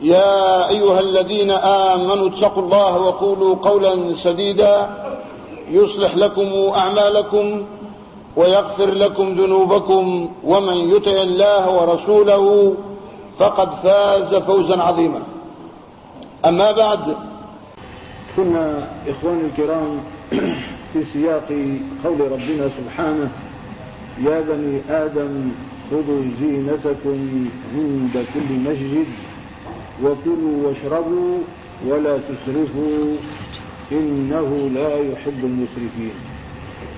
يا أيها الذين آمنوا اتقوا الله وقولوا قولا سديدا يصلح لكم أعمالكم ويغفر لكم ذنوبكم ومن يطع الله ورسوله فقد فاز فوزا عظيما. أما بعد كنا إخواني الكرام في سياق قول ربنا سبحانه يا بني آدم خذوا زينتكم عند كل مسجد. وكلوا واشربوا ولا تسرفوا إنه لا يحب المسرفين.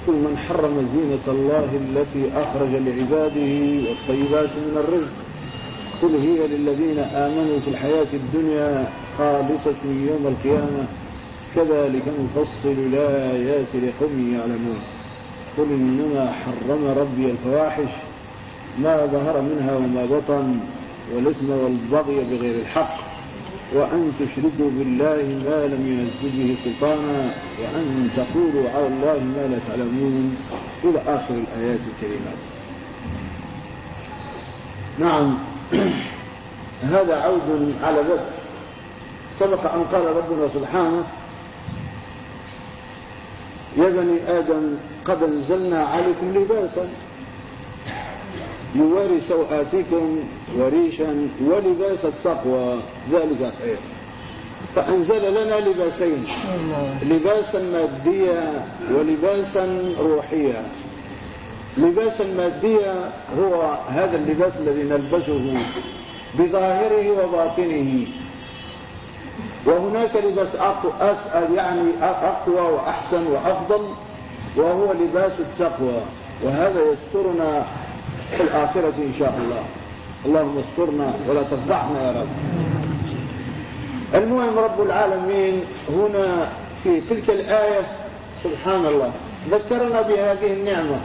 كل من حرم زينة الله التي أخرج لعباده والطيبات من الرزق قل هي للذين آمنوا في الحياة الدنيا خالصة يوم القيامة كذلك نفصل الآيات لقوم يعلمون. قل إنما حرم ربي الفواحش ما ظهر منها وما بطن والإثم والبغي بغير الحق وأن تشركوا بالله ما لم ينزل به سلطانا وأن تقولوا على الله ما لا تعلمون إلى آخر الآيات الكريمات. نعم. هذا عود على بدء سبق أن قال ربنا سبحانه يا بني آدم قد أنزلنا عليكم لباسا يواري سوآتكم وريشا ولباس التقوى. ذلك خير فأنزل لنا لباسين. لباسا ماديا ولباسا روحيا لباسا ماديا هو هذا اللباس الذي نلبسه بظاهره وباطنه. وهناك لباس أسأل يعني أقوى وأحسن وأفضل وهو لباس التقوى. وهذا يسترنا في الآخرة إن شاء الله. اللهم استرنا ولا تفضحنا يا رب. المهم رب العالمين هنا في تلك الآية سبحان الله ذكرنا بهذه النعمة.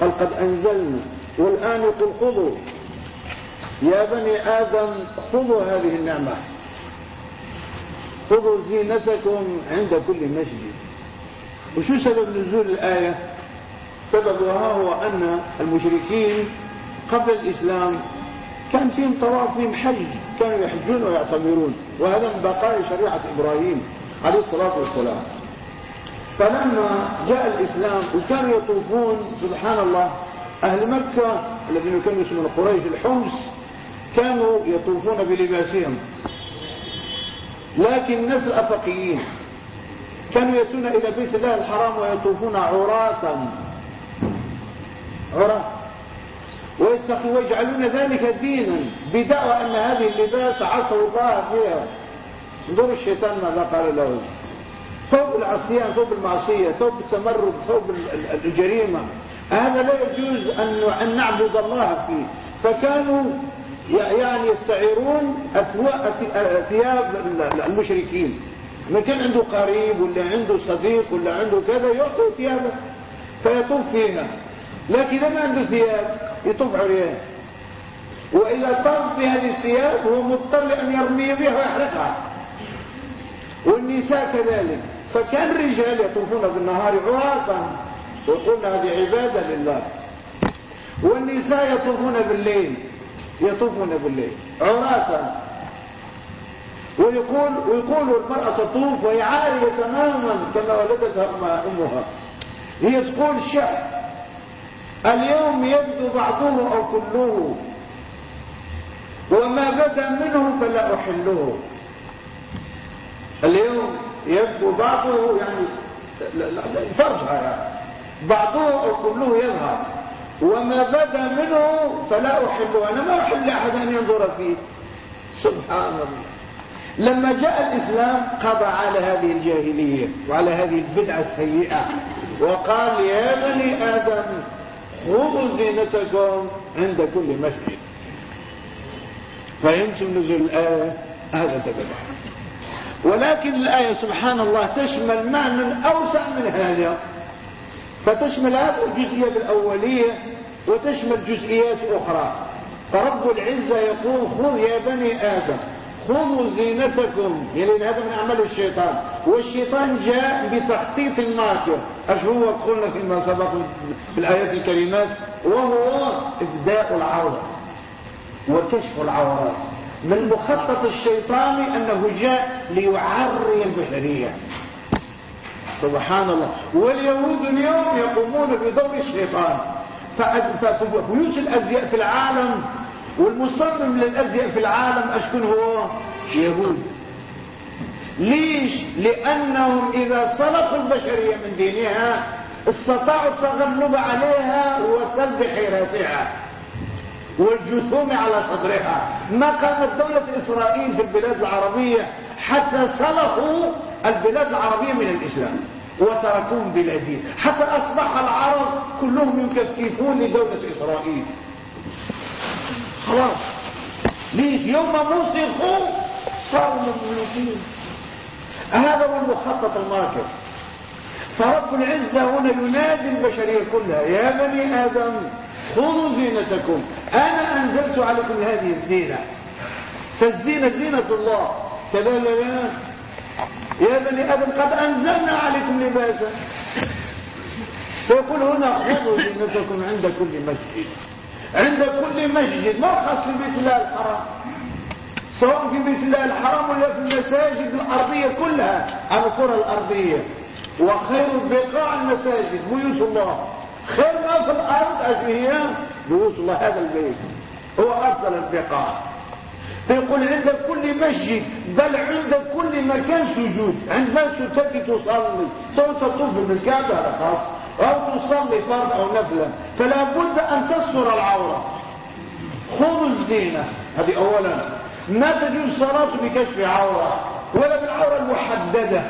قال قد أنزلنا والآن يقول خذوا. يا بني آدم خذوا هذه النعمة. خذوا زينتكم عند كل مسجد. وشو سبب نزول الآية؟ سببها هو أن المشركين قبل الإسلام كان فيهم طواف فيهم حج كانوا يحجون ويعتمرون وهذا من بقايا شريعة إبراهيم عليه الصلاة والسلام. فلما جاء الإسلام وكانوا يطوفون سبحان الله أهل مكة الذين كانوا يسمون قريش الحمص كانوا يطوفون بلباسهم. لكن الناس الأفقيين كانوا يأتون إلى بيت الله الحرام ويطوفون عراة. عراة. ويجعلون ذلك دينا بدعوى أن هذه اللباس عصوا الله فيها. انظروا الشيطان ماذا قال له ثوب العصيان ثوب المعصية ثوب التمرد ثوب الجريمة. هذا لا يجوز أن نعبد الله فيه. فكانوا يعني يستعيرون ثياب المشركين. من كان عنده قريب ولا عنده صديق ولا عنده كذا يعطي ثيابه. فيطوف فيها. لكن إذا ما عنده ثياب يطوف عريان وإذا طاف في هذه الثياب هو مضطر أن يرمي بها ويحرقها. والنساء كذلك. فكان الرجال يطوفون بالنهار عراة وقلنا هذه عبادة لله. والنساء يطوفون بالليل. يطوفون بالليل. عراة ويقول ويقول المرأة تطوف وهي تماما كما ولدتها أمها. هي تقول الشعر اليوم يبدو بعضه أو كله. وما بدا منه فلا أحله. اليوم يبدو بعضه يعني فرجها يعني. بعضه أو كله يظهر. وما بدا منه فلا أحب أنا ما أحب لأحد أن ينظر فيه. سبحان الله. لما جاء الإسلام قضى على هذه الجاهلية وعلى هذه البدعة السيئة. وقال يا بني آدم خذوا زينتكم عند كل مسجد. فيمكن نزول الآية؟ هذا سببها ولكن الآية سبحان الله تشمل معنى أوسع من هذا. فتشمل هذه الجزئية الأولية وتشمل جزئيات أخرى. فرب العزة يقول خذ يا بني آدم. خذوا زينتكم يعني هذا من أعمال الشيطان. والشيطان جاء بتخطيط الماكر إيش هو؟ قلنا فيما سبق في الآيات الكريمات وهو إبداء العورة وكشف العورات. من مخطط الشيطان أنه جاء ليعري البشرية سبحان الله. واليهود اليوم يقومون بدور الشيطان. فبيوت الأزياء في العالم والمصمم للأزياء في العالم أشكون هو؟ يهود ليش؟ لأنهم إذا صلقوا البشرية من دينها استطاعوا التغلب عليها وسلب حيراتها والجثوم على صدرها. ما كانت دولة إسرائيل في البلاد العربية حتى سلخوا البلاد العربية من الإسلام وتركوهم بلا دين حتى أصبح العرب كلهم يكفكفون لدولة إسرائيل. خلاص. ليش يوم موسخوا صاروا مملوكين هذا هو المخطط الماكر. فرب العزة هنا ينادي البشرية كلها يا بني آدم خذوا زينتكم. أنا أنزلت عليكم هذه الزينة. فالزينة زينة الله. كذلك يا بني آدم قد أنزلنا عليكم لباسا. فيقول هنا خذوا زينتكم عند كل مسجد. عند كل مسجد ما خاص في بيت الله الحرام. سواء في بيت الله الحرام ولا في المساجد الأرضية كلها على الكرة الأرضية. وخير البقاع المساجد بيوت الله. خير ما في الأرض أشهي بيوت الله هذا البيت. هو أفضل البقاع. فيقول عند كل مسجد بل عند كل مكان سجود. عندما تتبي تصلي سواء تطوف بالكعبة خاص. أو تصلي فرض أو نفلا فلا بد أن تستر العورة. خذوا الزينة هذه أولا. ما تجوز الصلاة بكشف عورة. ولا بالعورة المحددة.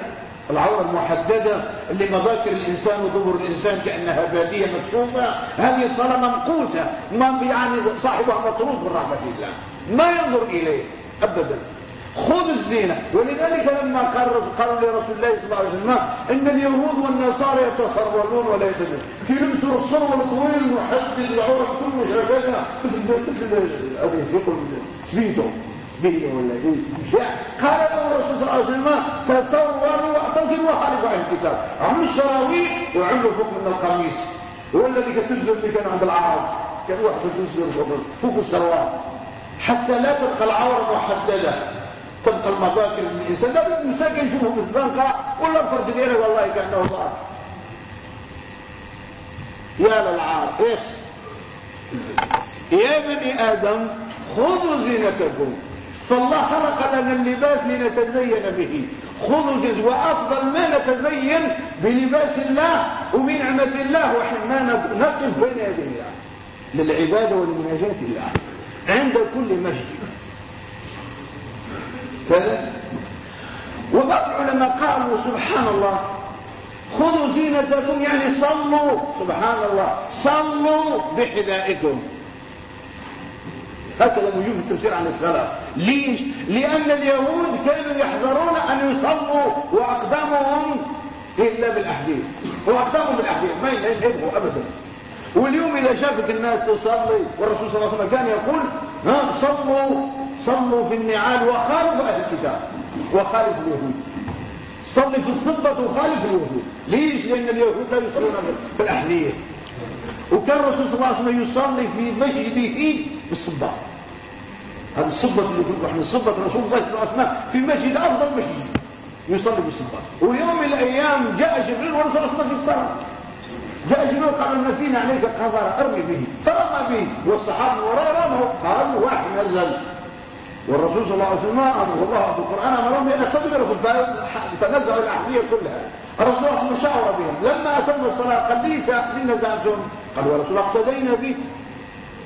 العورة المحددة اللي مذاكر الإنسان ودبر الإنسان كأنها بادية مكشوفة. هذه الصلاة منقوسة ما يعني صاحبها مطرود من رحمة الله. ما ينظر إليه. أبدا. خذ الزينة. ولذلك لما قالوا لرسول الله صلى الله عليه وسلم إن اليهود والنصارى يتصرفون ولا يتدرون في لبسوا الصور الطويل المحدد العورة كله شغالة مثل سبيتو سبيتو ولا إيه؟ قال له الرسول صلى الله عليه وسلم تصوروا واعتزلوا وخالفوا عن الكتاب. عم الشراويح وعملوا فوق من القميص. هو الذي اللي كان عند العرب. كان واحد فوق السروال حتى لا تبقى العورة محددة. تبقى المذاكر من الإنسان. لا الإنسان يشوفه بالزنقة ولا الفرد ديره والله كأنه ضعف. يا للعار إيش؟ يا بني آدم خذوا زينتكم. فالله خلق لنا اللباس لنتزين به. خذوا جزء وأفضل ما نتزين بلباس الله وبنعمة الله. وإحنا ما نقف بين يدي الله للعبادة ولمناجاة الله عند كل مسجد. كذا وبعض العلماء قالوا سبحان الله خذوا زينتكم يعني صلوا. سبحان الله صلوا بحذائكم. هكذا موجود في التفسير عن السلف ليش؟ لأن اليهود كانوا يحذرون أن يصلوا وأقدامهم إلا بالأحذية. وأقدامهم بالأحذية ما ينهبوا ابدا. واليوم إذا شافك الناس تصلي والرسول صلى الله عليه وسلم كان يقول ها صلوا. صلوا في النعال وخالفوا أهل الكتاب وخالف اليهود. صلي في الصبة وخالف اليهود. ليش؟ لأن اليهود لا يصلون بالاحذيه وكان الرسول صلى الله عليه وسلم يصلي في مسجده بالصبة هذه الصبة اللي تقول إحنا الصبة الرسول الله صلى الله عليه وسلم في مسجد أفضل مسجد يصلي بالصبة ويوم من الأيام جاء جبريل والرسول صلى الله عليه وسلم جاء جبريل قال المدينة عليك قذر أرمي به. فرمى به. والصحابة وراء رموا قالوا واحد نزل والرسول صلى الله عليه وسلم أمر الله في القرآن امرهم بأن يستدبروا في فنزعوا الأحذية كلها. الرسول الله مشاورة بهم. لما أتم الصلاة قال ليس لن نزعتم قال ورسول الله اقتدينا به.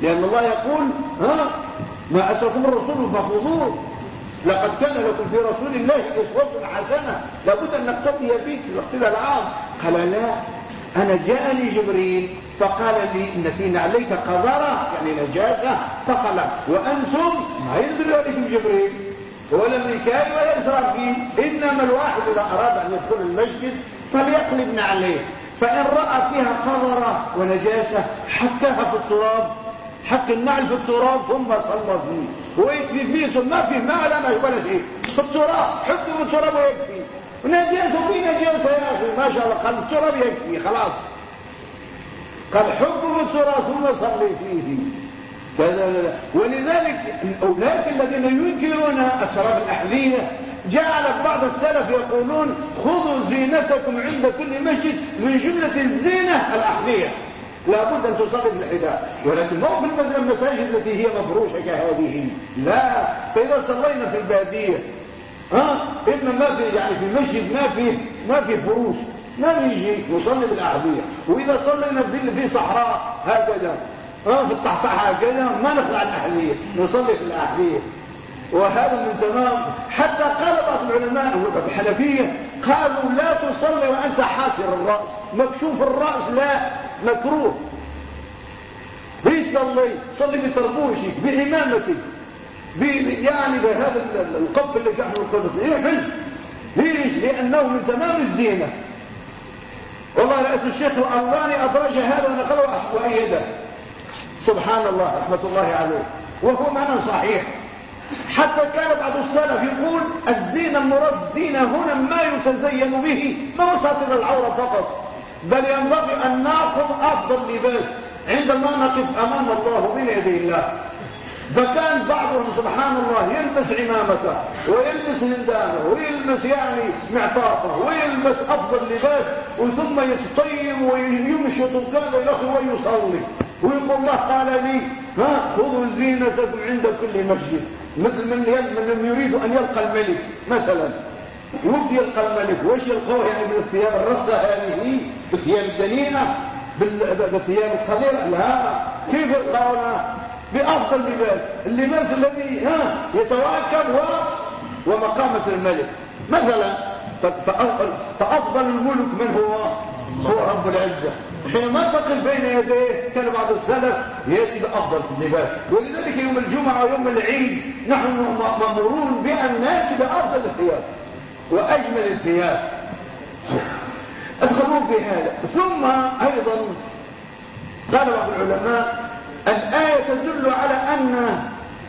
لأن الله يقول ها ما أتاكم الرسول فخذوه. لقد كان لكم في رسول الله أسوة حسنة. لابد أن نقتدي به في الاقتداء العام. قال لا. أنا جاءني جبريل فقال لي إن في نعليك قذرة يعني نجاسة فقال وأنتم ما ينزل عليكم جبريل. ولا ميكائيل ولا إسرافيل إنما الواحد إذا أراد أن يدخل المسجد فليقلب نعليه فإن رأى فيها قذرة ونجاسة حكاها في التراب. حك النعل في التراب ثم صلى فيه. ويكفي فيه ثم ما فيه ما على ولا شيء في التراب حكه في التراب ويكفي. ونجاسه في نجاسه يا أخي ما شاء الله. قال التراب يكفي خلاص. قال حكم التراب ثم صلي فيه. كذا ولذلك أولئك الذين ينكرون أسراب الأحذية جعل بعض السلف يقولون خذوا زينتكم عند كل مسجد من جملة الزينة الأحذية. لابد أن تصلي بالحذاء. ولكن مو في المساجد التي هي مفروشة كهذه. لا. فإذا صلينا في البادية ها؟ إما ما في يعني في المسجد ما في ما في فروش ما نيجي نصلي بالأحذية. وإذا صلينا في في صحراء هكذا. ها؟ في الطحطحة هكذا ما نخلع الأحذية نصلي في الأحذية. وهذا من تمام. حتى قال بعض العلماء الحنفية قالوا لا تصلي وأنت حاسر الرأس. مكشوف الرأس لا مكروه. ليش صلي؟ صلي بطربوشك بعمامتك يعني بهذا القف اللي كان القدس. إيه حلو ليش؟ لأنه من تمام الزينة. والله رأس الشيخ الألباني أدرج هذا ونقله وأيده سبحان الله رحمة الله عليه. وهو معنى صحيح. حتى كان بعض السلف يقول الزينة المراد زينة هنا ما يتزين به ما هو ساتر العورة فقط. بل ينبغي أن نأخذ أفضل لباس. عندما نقف أمام الله من يدي الله. فكان بعضهم سبحان الله يلبس عمامته ويلبس هندانه ويلبس يعني معطافه ويلبس أفضل لباس وثم يتطيب ويمشط كذا يأخذ ويصلي. ويقول الله قال لي ها خذوا زينتكم عند كل مسجد. مثل من, من يريد أن يلقى الملك مثلا. ودي يلقى الملك وش يلقوه يعني بالثياب الرصة هذه؟ بالثياب الدنينة بالثياب الخضيرة؟ لا. كيف يلقونه؟ بأفضل لباس اللباس الذي ها يتواكب و... ومقامة الملك. مثلا فأفضل الملك من هو؟ هو رب العزة. حينما تقل بين يديه كان بعض السلف يأتي بأفضل اللباس. ولذلك يوم الجمعة ويوم العيد نحن مأمورون بأن نأتي بأفضل الثياب وأجمل الثياب ادخلوا في هذا. ثم أيضا قال بعض العلماء الآية تدل على أن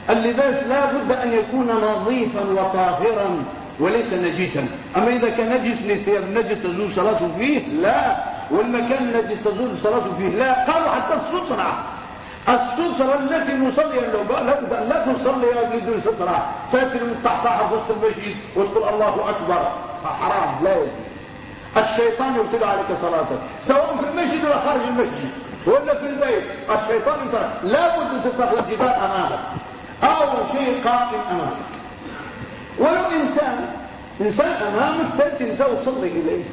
اللباس لا بد أن يكون نظيفا وطاهرا وليس نجسا. أما إذا كان نجس لثياب نجس تزول صلاته فيه؟ لا. والمكان الذي تزول صلاته فيه؟ لا. قالوا حتى السترة السترة التي نصلي لا, لا تصلي بدون سترة تأتي المتحتها في وسط المسجد وتقول الله أكبر. حرام لا يجوز. الشيطان يبتلع عليك صلاتك سواء في المسجد ولا خارج المسجد ولا في البيت الشيطان انت أن تتخذ الجدار أمامك. أو شيء قائم أمامك. ولو إنسان إنسان امامك تنسى وتصلي إليه.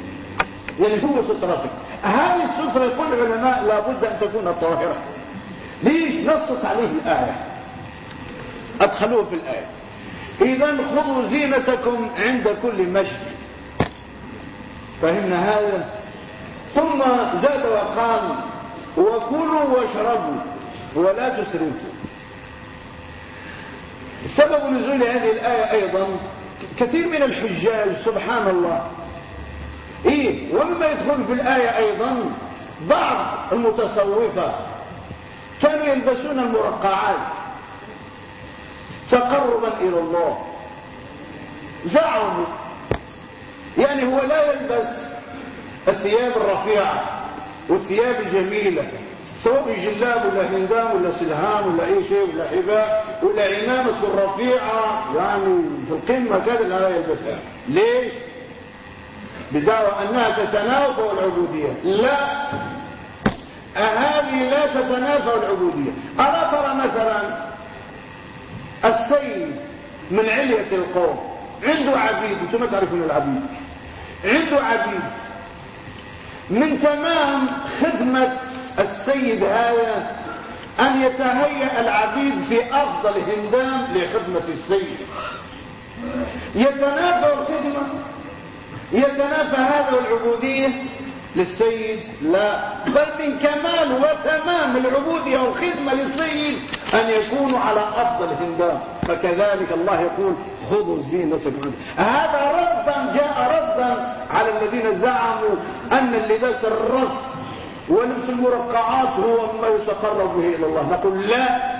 يعني هو سترتك هذه السترة يقول العلماء لابد أن تكون طاهرة. ليش نصص عليه الآية؟ أدخلوه في الآية. إذا خذوا زينتكم عند كل مسجد. فهمنا هذا؟ ثم زاد وقال وكلوا واشربوا ولا تسرفوا. سبب نزول هذه الآية أيضا كثير من الحجاج سبحان الله. إيه ومما يدخل في الآية أيضا بعض المتصوفة كانوا يلبسون المرقعات تقربا إلى الله. زعموا. يعني هو لا يلبس الثياب الرفيعة. والثياب الجميلة سواء جلاب ولا هندام ولا سلهام ولا أي شيء ولا حباء ولا عمامة الرفيعة يعني في القمة كذا لا يلبسها. ليش؟ بدعوى أنها تتنافى العبودية. لا. هذه لا تتنافى العبودية. ألا ترى مثلا السيد من علية القوم. عنده عبيد أنتم ما تعرفون العبيد. عنده عبيد. من تمام خدمة السيد هذا أن يتهيأ العبيد في أفضل هندام لخدمة السيد. يتنافى الخدمة يتنافى هذا العبودية للسيد لا بل من كمال وتمام العبودية والخدمة للسيد أن يكونوا على أفضل هندام. فكذلك الله يقول خذوا زينتكم هذا ردا جاء ردا على الذين زعموا أن اللباس الرد ولبس المرقعات هو ما يتقرب به إلى الله. نقول لا.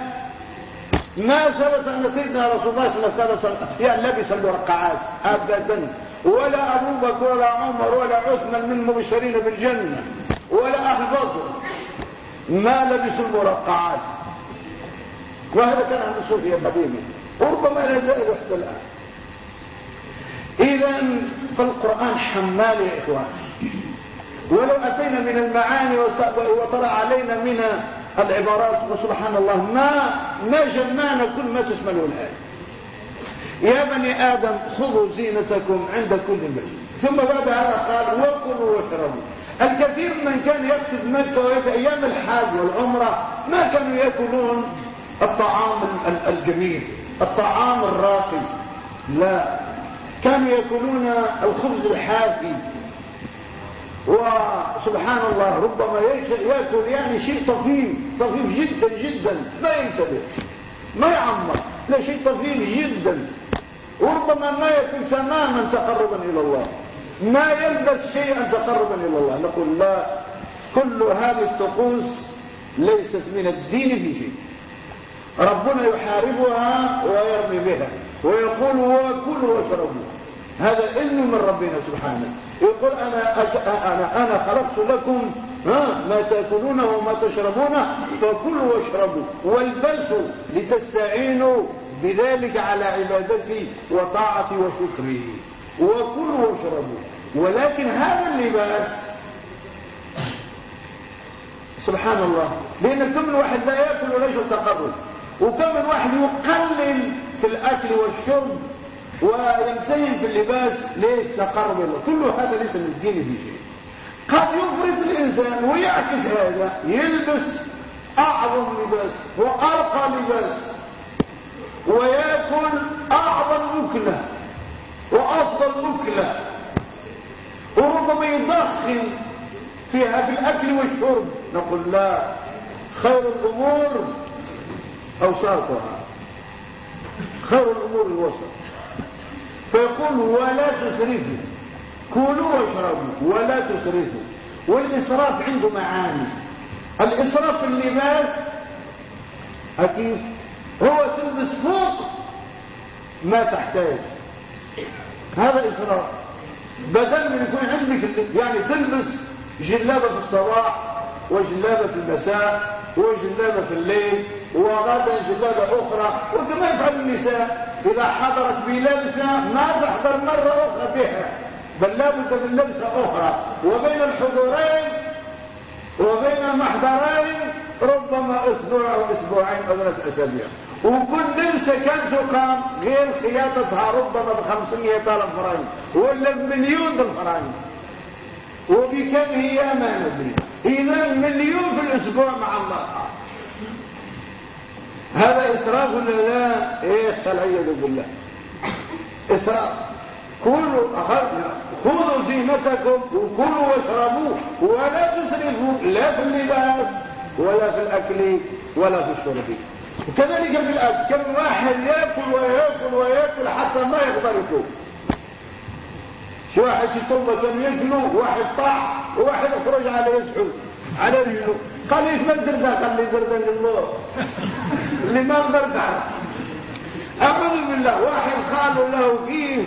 ما ثبت أن سيدنا رسول الله صلى الله عليه وسلم لبس المرقعات أبدا. ولا أبو بكر ولا عمر ولا عثمان من المبشرين بالجنة ولا أهل ما لبسوا المرقعات. وهذا كان عند الصوفية القديمة وربما لا زال يحدث الآن. إذا فالقرآن حمال يا إخوان. ولو أتينا من المعاني وطلع علينا من العبارات وسبحان الله ما ما جمعنا كل ما تشمله الآية يا بني آدم خذوا زينتكم عند كل بيت ثم بعد هذا قال وكلوا واشربوا. الكثير من كان يقصد مكة أيام الحاج والعمرة ما كانوا يأكلون الطعام الجميل. الطعام الراقي لا. كانوا يأكلون الخبز الحافي وسبحان الله ربما يأكل يعني شيء طفيف طفيف جدا جدا. ما ينتبه ما يعمر. لا شيء طفيف جدا. وربما ما يكون تماما تقربا إلى الله. ما يلبس شيئا تقربا إلى الله. نقول لا. كل هذه الطقوس ليست من الدين في شيء. ربنا يحاربها ويرمي بها ويقول وكلوا واشربوا. هذا علم من ربنا سبحانه. يقول أنا, أنا, أنا خلقت لكم ما تأكلونه وما تشربونه فكلوا واشربوا. والبسوا لتستعينوا بذلك على عبادتي وطاعتي وشكري. وكلوا واشربوا. ولكن هذا اللباس سبحان الله كم من واحد لا يأكل ولا يشرب تقرب. وكم من واحد يقلل في الأكل والشرب ويمتهن في اللباس ليش؟ تقرب الله. كل هذا ليس من الدين في شيء. قد يفرط الإنسان ويعكس هذا يلبس أعظم لباس وأرقى لباس ويأكل أعظم أكلة وأفضل أكلة. وربما يضخم فيها في الأكل والشرب. نقول لا خير الأمور أوساطها. خير الأمور الوسط. فيقول ولا تسرفوا. كلوا واشربوا. ولا تسرفوا. والإسراف عنده معاني. الإسراف في اللباس أكيد. هو تلبس فوق ما تحتاج. هذا إسراف. بدل من يكون عندك يعني تلبس جلابة في الصباح وجلابة في المساء وجلابة في الليل وغدا جلابة أخرى. وكما يفعل النساء؟ إذا حضرت بلبسة ما تحضر مرة أخرى بها. بل لابد من لبسة أخرى. وبين الحضورين وبين المحضرين ربما أسبوع أو أسبوعين أو ثلاث أسابيع. وكل لبسة كم تقام غير خياطتها ربما بخمسمية ألف فرنك ولا بمليون الفرنك وبكم هي ما ندري إذا مليون في الأسبوع مع الله. هذا إسراف ولا لا؟ إيه العياذ بالله. إسراف. كلوا خذوا زينتكم وكلوا واشربوا ولا تسرفوا لا في اللباس ولا في الأكل ولا في الشرب. كذلك في الأكل كم واحد يأكل ويأكل ويأكل حتى ما يقدر يكون شو واحد شي كم يأكلوا؟ واحد طاح وواحد يخرج على يسحل على رجله قال ليش ما تدرد قال لي دردا لله اللي ما قدرت أعوذ بالله. واحد قالوا له كيف؟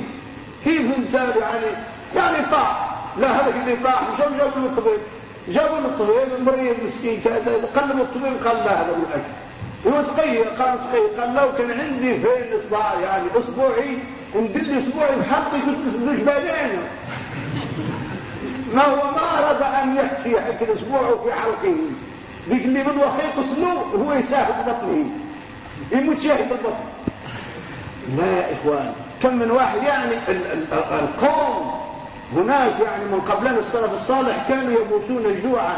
كيف إنسان يعني؟ يعني طاح لا هذا اللي طاح شو جابوا له الطبيب جابوا له الطبيب المريض مسكين كذا. قال له الطبيب قال لا هذا الاكل وسقيه قال سقيه قال لو كان عندي فين إصبع يعني أسبوعي. ندل أسبوعي بحقي كنت نسدوش بالين ما هو ما أراد أن يحكي حكي الأسبوع في حلقه. ذيك اللي من وخيق سنو هو يشاهد بطنه. يموت شاهد البطن؟ لا يا إخوان. كم من واحد يعني القوم هناك يعني من قبلنا السلف الصالح كانوا يموتون جوعا.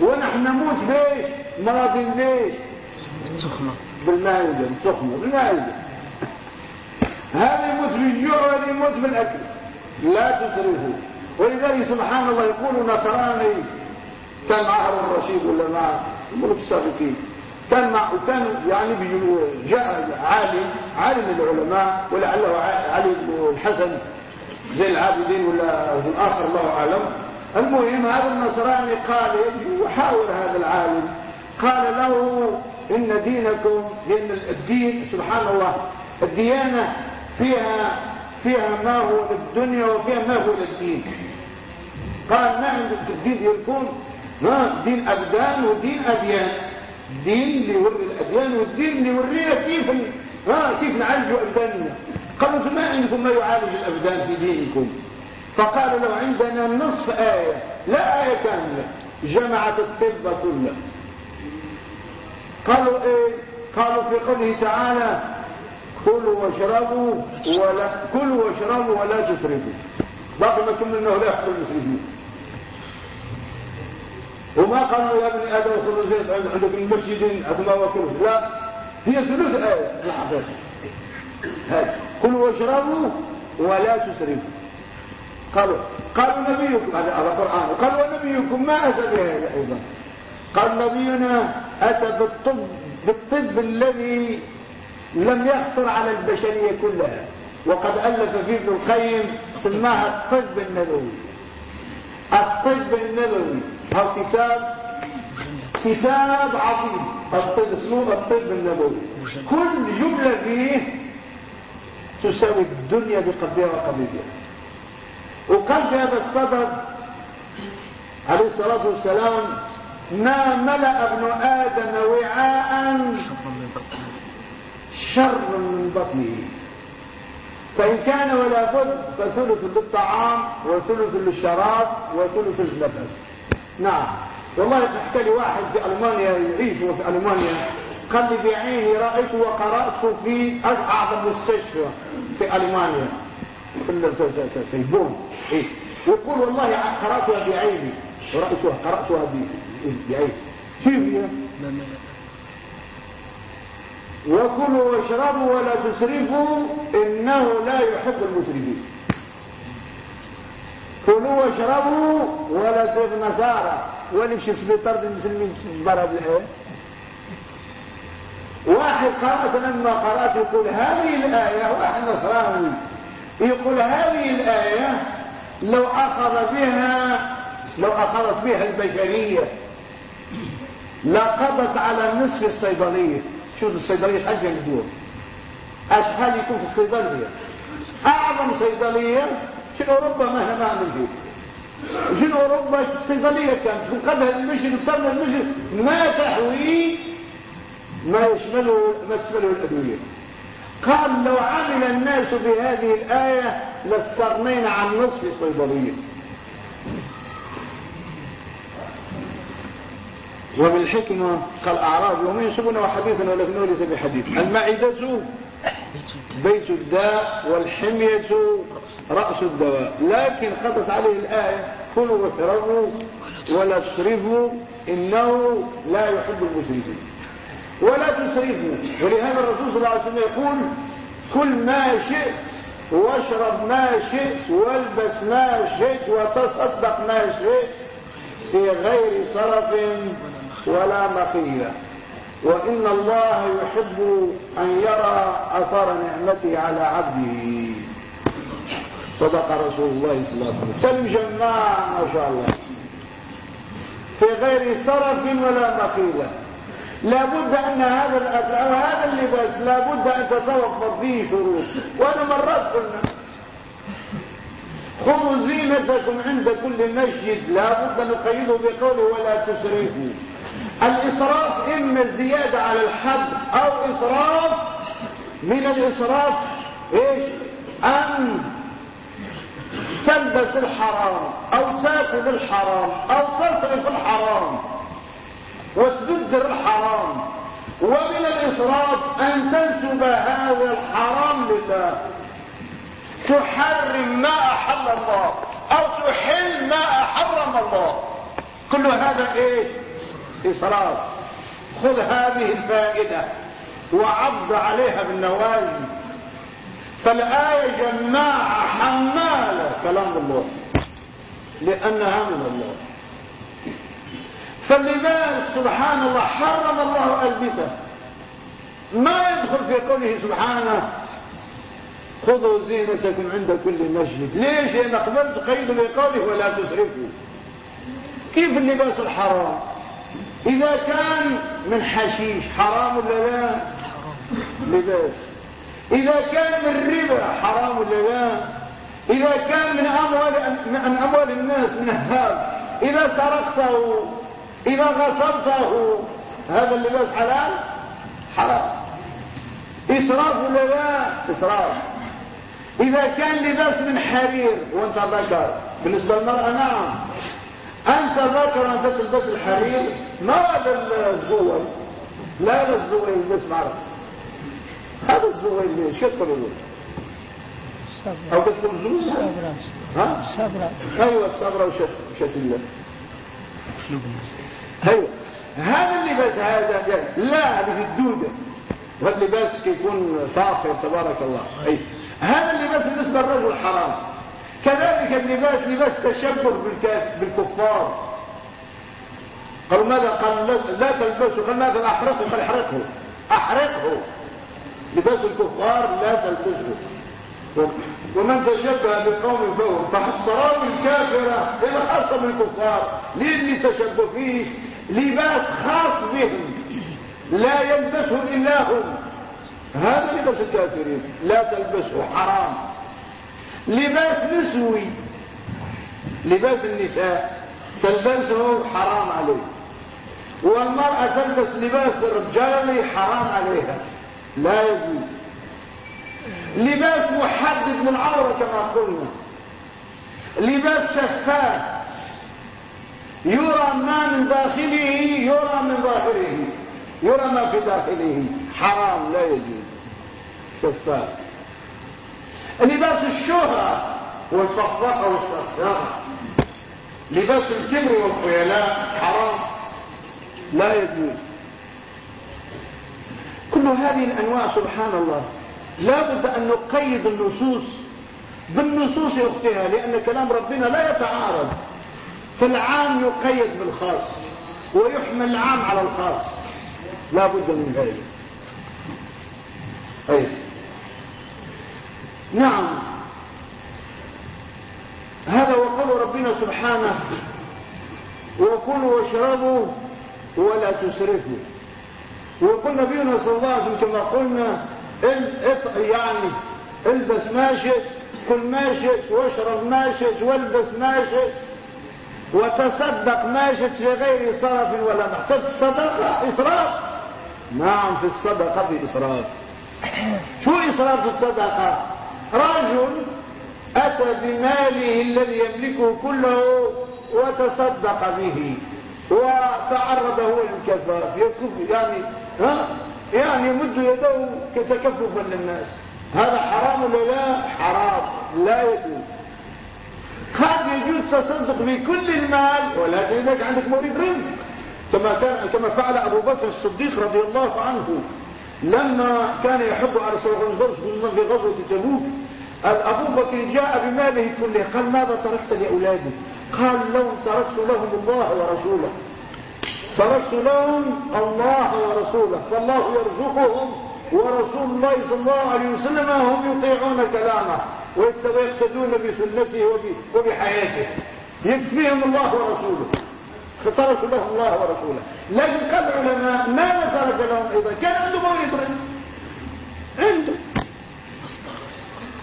ونحن نموت ليش. مرض ليش سخنة بالمعدة سخنة بالمعدة هذا يموت بالجوع وهذا يموت بالأكل لا تسرفوا ولذلك سبحان الله يقول نصراني كان هارون الرشيد ولا مع الملوك السابقين. كان مع وكان يعني جاء عالم عالم العلماء ولعله علي الحسن زي العابدين ولا آخر الله أعلم. المهم هذا النصراني قال يحاول هذا العالم. قال له إن دينكم لأن الدين سبحان الله الديانة فيها فيها ما هو للدنيا وفيها ما هو للدين. قال ما عندك في الدين ها دين أبدان ودين أديان. دين اللي يوري الأديان والدين اللي يورينا كيف كيف نعالجوا أبداننا. قالوا ما عندكم ما يعالج الأبدان في دينكم. فقال له عندنا نصف آية لا آية كاملة جمعت الطب كله. قالوا إيه؟ قالوا في قوله تعالى كلوا واشربوا ولا كلوا واشربوا ولا تسرفوا. باقي ما كمل انه لا يحب المسلمين. وما قالوا يا ابن آدم خذوا زيت عندك المسجد اسماء وكلوا لا هي ثلث آية. في الحقيقة هذه كلوا واشربوا ولا تسرفوا. قالوا قالوا نبيكم هذا القرآن. قالوا نبيكم ما أتى بهذا أيضا. قال نبينا أتى بالطب بالطب الذي لم يخطر على البشرية كلها. وقد ألف فيه ابن القيم سماها الطب النبوي. الطب النبوي. هو كتاب كتاب عظيم. الطب اسمه الطب النبوي. كل جملة فيه تساوي الدنيا بقدرها وقبلها وقال في هذا الصدد عليه الصلاة والسلام ما ملأ ابن آدم وعاء شر من بطنه. فإن كان ولا بد فثلث للطعام وثلث للشراب وثلث للنفس. نعم. والله حكى لي واحد في ألمانيا يعيش في ألمانيا. قال لي بعيني رأيت وقرأت في أعظم مستشفى في ألمانيا. في البوم إيه؟ يقول والله قرأتها بعيني. ورأيتها قرأتها بعيني. كيف هي وكلوا واشربوا ولا تسرفوا إنه لا يحب المسرفين. كلوا واشربوا ولا سيف نصارى. ولا شي سبيطار المسلمين في البلد الايه واحد قرأت لما قرأت يقول هذه الآية واحد نصراني يقول هذه الآية لو أخذ بها لو أخذت بها البشرية لقضت على نصف الصيدلية. شوف الصيدلية حاجة الدول أسهل يكون في الصيدلية. أعظم صيدلية أوروبا ما هنا نعمل فيه في أوروبا الصيدلية كانت. في قدر المشي تصنع المشي ما تحوي ما يشمله ما تشمله الأدوية. قال لو عمل الناس بهذه الآية لاستغنينا عن نصف الصيدلية ومن الحكمة قال أعراب ومن ينسبونه حديثا ولكن وليس بحديث. المعدة بيت الداء والحمية رأس الدواء. لكن خطت عليه الآية كلوا واشربوا ولا تسرفوا إنه لا يحب المسرفين ولا تسرفوا ولهذا الرسول صلى الله عليه وسلم يقول كل ما شئت واشرب ما شئت والبس ما شئت وتصدق ما شئت في غير صرف ولا مخيلة. وإن الله يحب أن يرى أثر نعمته على عبده. صدق رسول الله صلى الله عليه وسلم. كالجماع ما شاء الله. في غير صرف ولا مخيلة. لابد أن هذا أو هذا اللباس لابد أن تتوفر فيه شروط. وأنا مرات قلنا خذوا زينتكم عند كل مسجد. لابد أن نقيده بقوله ولا تسرفوا. الإسراف إما الزيادة على الحد أو إسراف من الإسراف إيش؟ أن تلبس الحرام أو تأكل الحرام أو تصرف الحرام وتبذر الحرام. ومن الإسراف أن تنسب هذا الحرام لله. تحرم ما أحل الله أو تحل ما أحرم الله. كل هذا إيه إيه إسراف خذ هذه الفائدة وعض عليها بالنوازل فالآية جماعة حمالة كلام الله لأنها من الله. فاللباس سبحان الله حرم الله ألبسة. ما يدخل في قوله سبحانه خذوا زينتكم عند كل مسجد. ليش؟ لأن قبلت قيد لقوله ولا تسرفوا كيف اللباس الحرام؟ إذا كان من حشيش حرام ولا لا؟ لباس. إذا كان من ربا حرام ولا لا؟ إذا كان من أموال, من أموال الناس من هذا إذا سرقته إذا غصبته هذا اللباس حلال؟ حرام. إسراف ولا لا؟ إسراف. إذا كان لباس من حرير وانت ذكر. بالنسبة للمرأة نعم. أنت ذكر أن تلبس الحرير ما هذا الزول لا هذا الزول يلبس معرفة هذا الزول اللي شو تقولون أو تكتب زوز ها؟ الصبرة أيوة الصبرة وشت الله. أيوة. هذا اللباس هذا لا هذه الدودة. واللباس يكون فاخر تبارك الله. أي. هذا اللباس بالنسبة للرجل حرام. كذلك اللباس لباس تشبه بالكفار. قالوا ماذا قال لا تلبسوا قال ماذا أحرقه؟ قال أحرقه. أحرقه. لباس الكفار لا تلبسه. ومن تشبه بقوم فهو فحصروا الكافرة إلى خاصة بالكفار ليه اللي تشبه فيه؟ لباس خاص بهم. لا يلبسه إلا هم. هذا لباس الكافرين. لا تلبسه حرام. لباس نسوي. لباس النساء. تلبسه حرام عليه. والمرأة تلبس لباس الرجال حرام عليها. لا يجوز. لباس محدد من عورة كما قلنا. لباس شفاف. يرى ما من داخله يرى من ظاهره. يرى ما في داخله. حرام لا يجوز. شفاف. لباس الشهرة والفخفخة والصفاقة. لباس الكبر والخيلاء حرام. لا يجوز. كل هذه الأنواع سبحان الله. لا بد أن نقيد النصوص بالنصوص اختها لأن كلام ربنا لا يتعارض. فالعام يقيد بالخاص ويحمل العام على الخاص. لا بد من ذلك. أي نعم. هذا وقول ربنا سبحانه وكلوا واشربوا ولا تسرفوا. وقل نبينا صلى الله عليه وسلم كما قلنا يعني إلبس ما شئت كل ما شئت واشرب ما شئت والبس ما شئت وتصدق ما شئت في غير صرف ولا محتاج الصدقة إسراف. نعم في الصدقة إسراف. شو إسراف في الصدقة؟ رجل أتى بماله الذي يملكه كله وتصدق به وتعرض هو للكفاف يعني ها؟ يعني يمد يده كتكففا للناس. هذا حرام ولا لا؟ حرام. لا يجوز. قد يجوز تصدق بكل المال ولكن عندك مريد رزق. كما كان كما فعل أبو بكر الصديق رضي الله عنه. لما كان يحب على سوق في غزوة تبوك أبو بكر جاء بماله كله. قال ماذا تركت لاولادك قال لو تركت لهم الله ورسوله. تركت لهم الله ورسوله فالله يرزقهم ورسول الله صلى الله عليه وسلم هم يطيعون كلامه ويقتدون بسنته وبحياته. يكفيهم الله ورسوله. فتركوا لهم الله ورسوله. لكن قال العلماء ماذا ترك لهم أيضا. كان عنده موارد رزق عنده.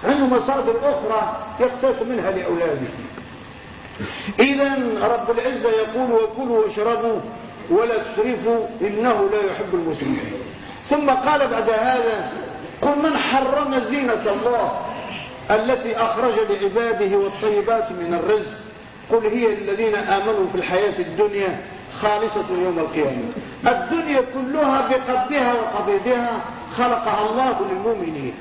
عنده مصادر أخرى يقتص منها لأولاده. اذا رب العزة يقول وكلوا واشربوا ولا تسرفوا إنه لا يحب المسلمين ثم قال بعد هذا قل من حرم زينة الله التي أخرج لعباده والطيبات من الرزق؟ قل هي الذين آمنوا في الحياة الدنيا خالصة يوم القيامة. الدنيا كلها بقدها وقبيضها خلقها الله للمؤمنين.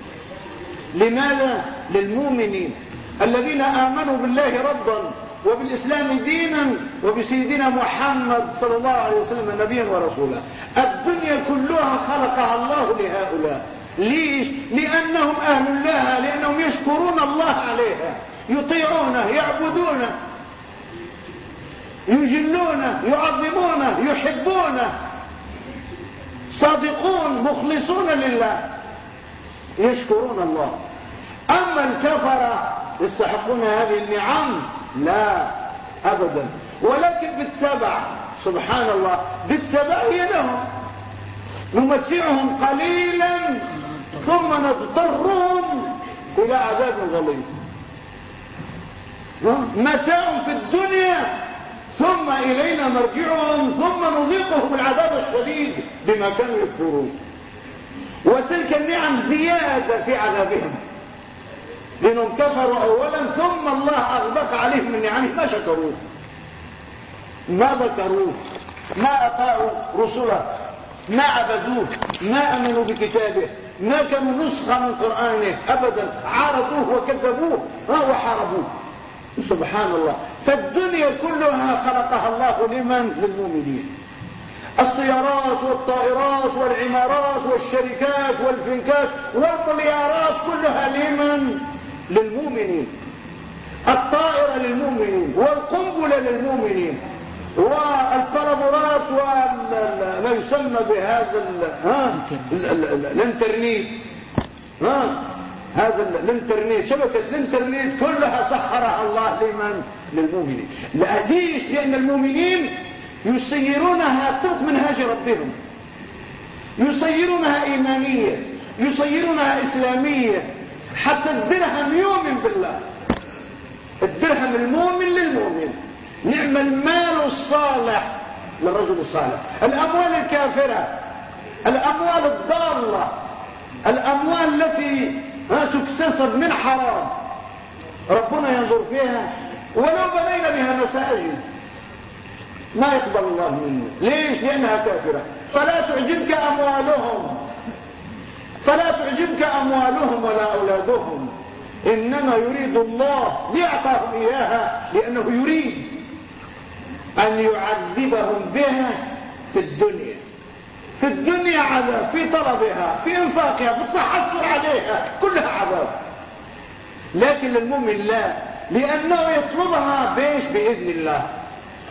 لماذا؟ للمؤمنين. الذين آمنوا بالله ربا وبالإسلام دينا وبسيدنا محمد صلى الله عليه وسلم نبيا ورسولا. الدنيا كلها خلقها الله لهؤلاء. ليش؟ لأنهم أهل لها لأنهم يشكرون الله عليها. يطيعونه يعبدونه. يجلونه يعظمونه يحبونه صادقون مخلصون لله. يشكرون الله. أما الكفرة يستحقون هذه النعم؟ لا أبدا. ولكن بالتبع سبحان الله بالتبع هي لهم نمتعهم قليلا ثم نضطرهم إلى عذاب غليظ. متاع في الدنيا. إلينا مرجعهم ثم نذيقهم العذاب الشديد بما كانوا يكفرون. وتلك النعم زيادة في عذابهم. لأنهم كفروا أولا ثم الله أغبق عليهم من نعمه. ما شكروه ما ذكروه ما أطاعوا رسله؟ ما عبدوه؟ ما أمنوا بكتابه؟ ما كانوا نسخة من قرآنه؟ أبدا. عارضوه وكذبوه. وحاربوه سبحان الله فالدنيا كلها خلقها الله لمن؟ للمؤمنين. السيارات والطائرات والعمارات والشركات والفنكات والطيارات كلها لمن؟ للمؤمنين. الطائرة للمؤمنين والقنبلة للمؤمنين. والبرابورات وما يسمى بهذا الانترنت. ها؟ هذا الانترنت شبكة الانترنت كلها سخرها الله لمن؟ للمؤمنين. لا ليش لأن المؤمنين يسيرونها طرق منهاج ربهم. يسيرونها إيمانية يسيرونها إسلامية. حتى الدرهم يؤمن بالله. الدرهم المؤمن للمؤمن. نعم المال الصالح للرجل الصالح. الأموال الكافرة الأموال الضالة الأموال التي تكتسب من حرام. ربنا ينظر فيها ولو بنينا بها مساجد. ما يقبل الله منه. ليش؟ لأنها كافرة. فلا تعجبك أموالهم. فلا تعجبك أموالهم ولا أولادهم. إنما يريد الله ليعطاهم إياها لأنه يريد أن يعذبهم بها في الدنيا. في الدنيا عذاب في طلبها في إنفاقها في التحصل عليها كلها عذاب. لكن للمؤمن لا لأنه يطلبها بيش بإذن الله.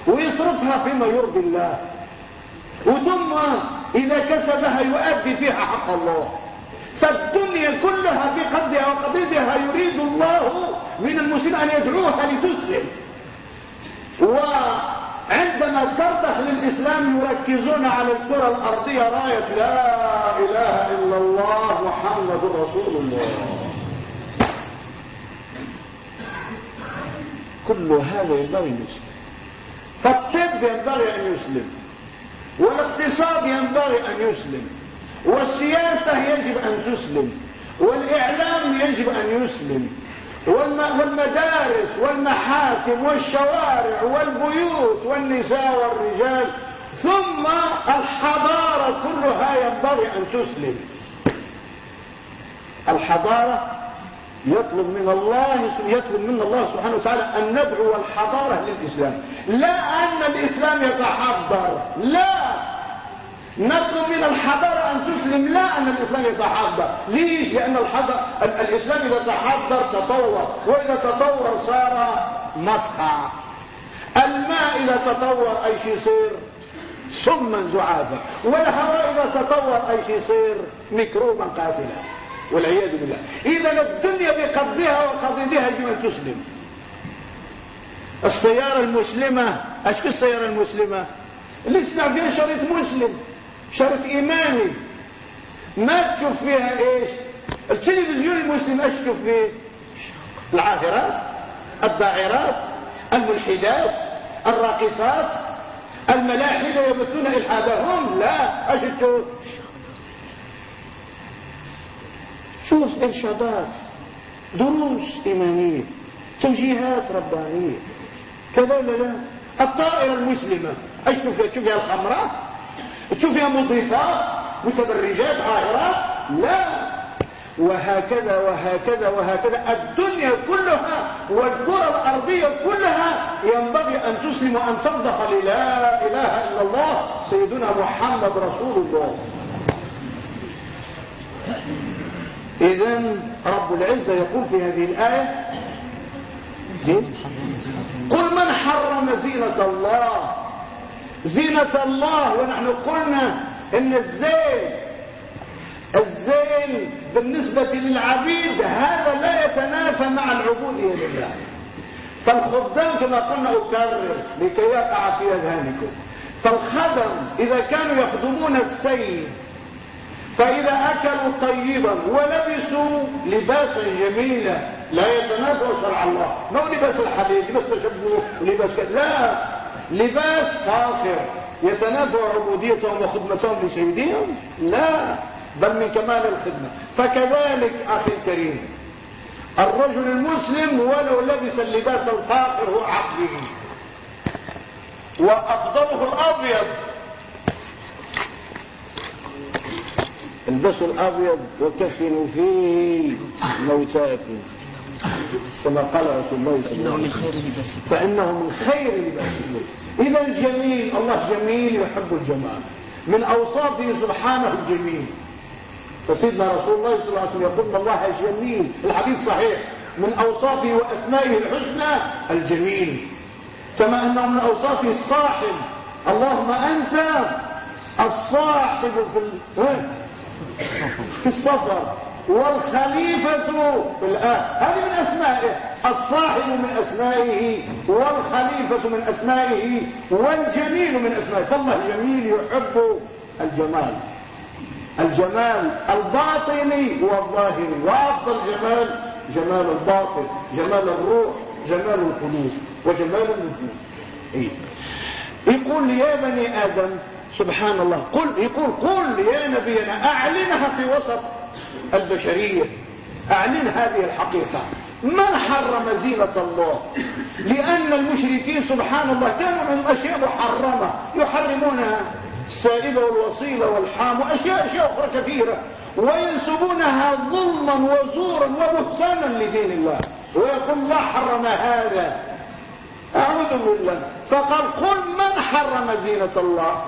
ويصرفها فيما يرضي الله. وثم إذا كسبها يؤدي فيها حق الله. فالدنيا كلها بقدها وقبضها يريد الله من المسلم أن يدعوها لتسلم. وعندما ترتخ للإسلام يركزون على الكرة الأرضية راية لا إله إلا الله محمد رسول الله. كل هذا ينبغي أن يسلم. فالطب ينبغي أن يسلم. والاقتصاد ينبغي أن يسلم. والسياسة يجب أن تسلم. والإعلام يجب أن يسلم. والمدارس والمحاكم والشوارع والبيوت والنساء والرجال. ثم الحضارة كلها ينبغي أن تسلم. الحضارة يطلب من الله يطلب من الله سبحانه وتعالى أن ندعو الحضارة للإسلام. لا أن الإسلام يتحضر. لا. نطلب من الحضارة أن تسلم. لا أن الإسلام يتحضر. ليش؟ لأن الإسلام إذا تحضر تطور. وإذا تطور صار مسخة الماء إذا تطور أي شيء يصير؟ سما زعافا والهواء إذا تطور أي شيء يصير؟ ميكروبا قاتلا. والعياذ بالله. إذا الدنيا بقضها وقضيها يجب أن تسلم. السيارة المسلمة أشكو السيارة المسلمة؟ اللي يسمع فيها شريط مسلم. شرط إيماني. ما تشوف فيها إيش؟ التلفزيون المسلم إيش تشوف فيه؟ العاهرات الداعرات الملحدات الراقصات الملاحدة يبثون إلحادهم. لا إيش تشوف شوف إرشادات دروس إيمانية توجيهات ربانية. كذا ولا لا؟ الطائرة المسلمة إيش تشوف فيها؟ تشوف فيها الخمرة تشوف فيها مضيفات متبرجات عاهرات لا. وهكذا وهكذا وهكذا. الدنيا كلها والكرة الأرضية كلها ينبغي أن تسلم وأن تصدق للا إله إلا الله سيدنا محمد رسول الله. إذا رب العزة يقول في هذه الآية قل من حرم زينة الله؟ زينة الله ونحن قلنا إن الزين الزين بالنسبة للعبيد هذا لا يتنافى مع العبودية لله. فالخدام كما قلنا أكرر لكي يقع في أذهانكم. فالخدم إذا كانوا يخدمون السيد فإذا أكلوا طيبا ولبسوا لباسا جميلا لا يتنافى شرع الله. ما هو لباس الحديد لباس تشبه لباس لا. لباس فاخر يتنافى عبوديتهم وخدمتهم لسيدهم لا بل من كمال الخدمة. فكذلك أخي الكريم الرجل المسلم ولو لبس اللباس الفاخر هو عقله. وأفضله الأبيض. البسوا الأبيض وكفنوا فيه موتاكم. كما قال رسول الله صلى الله عليه وسلم. فإنه من خير لباس إذا الجميل الله جميل يحب الجمال. من أوصافه سبحانه الجميل. فسيدنا رسول الله صلى الله عليه وسلم يقول الله جميل الحديث صحيح. من أوصافه وأسمائه الحسنى الجميل. كما أنه من أوصافه الصاحب. اللهم أنت الصاحب في في السفر والخليفة في الآن. هذه من أسمائه. الصاحب من أسمائه والخليفة من أسمائه والجميل من أسمائه. فالله جميل يحب الجمال. الجمال الباطني والظاهري وأفضل جمال جمال الباطن جمال الروح جمال القلوب وجمال النفوس إيه؟ يقول يا بني آدم سبحان الله. قل يقول قل يا نبينا أعلنها في وسط. البشرية. أعلن هذه الحقيقة. من حرم زينة الله؟ لأن المشركين سبحان الله كانوا من أشياء محرمة. يحرمونها السائبة والوصيلة والحام وأشياء أشياء أخرى كثيرة. وينسبونها ظلما وزورا وبهتانا لدين الله. ويقول الله حرم هذا. أعوذ بالله. فقال قل من حرم زينة الله؟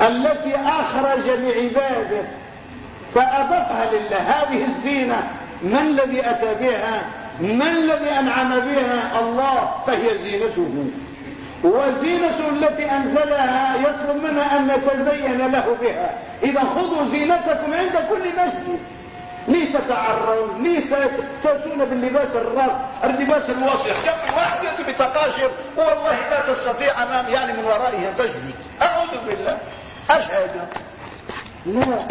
التي أخرج لعباده. فأضفها لله. هذه الزينة ما الذي أتى بها؟ ما الذي أنعم بها؟ الله. فهي زينته. وزينة التي أنزلها يطلب منا أن نتزين له بها. إذا خذوا زينتكم عند كل مسجد. ليس تعرون ليس تأتون باللباس الراس اللباس الواسع كم واحد يأتي بتقاشر والله لا تستطيع أمام يعني من ورائها تجد أعوذ بالله. أشهد لا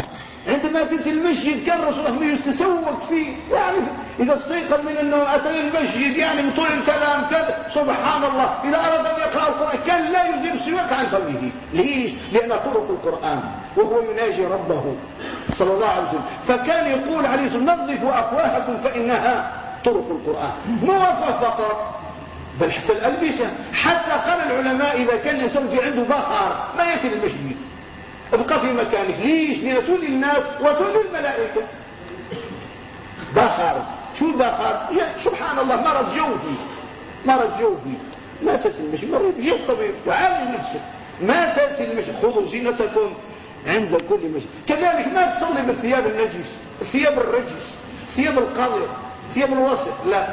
عندما تأتي المسجد كان الرسول الله يتسوق فيه. يعني إذا استيقظ من أنه أتى المسجد يعني من طول الكلام كذا. سبحان الله. إذا أراد أن يقرأ القرآن كان لا يجيب سواك عن فمه ليش؟ لأن طرق القرآن وهو يناجي ربه صلى الله عليه وسلم. فكان يقول عليه الصلاة نظفوا أفواهكم فإنها طرق القرآن. مو فقط بل حتى الألبسة. حتى قال العلماء إذا كان الإنسان في عنده بخار ما يأتي المسجد ابقى في مكانك. ليش؟ لرسول الناس وتولي الملائكة. بخر شو البخر سبحان الله مرض جوفي. مرض جوفي. ما تتلمش مريض جيب طبيب. وعالج نفسك. ما تتلمش خذوا زينتكم عند كل مشي كذلك ما تصلي بالثياب النجس ثياب الرجس ثياب القذر ثياب الوسط. لا.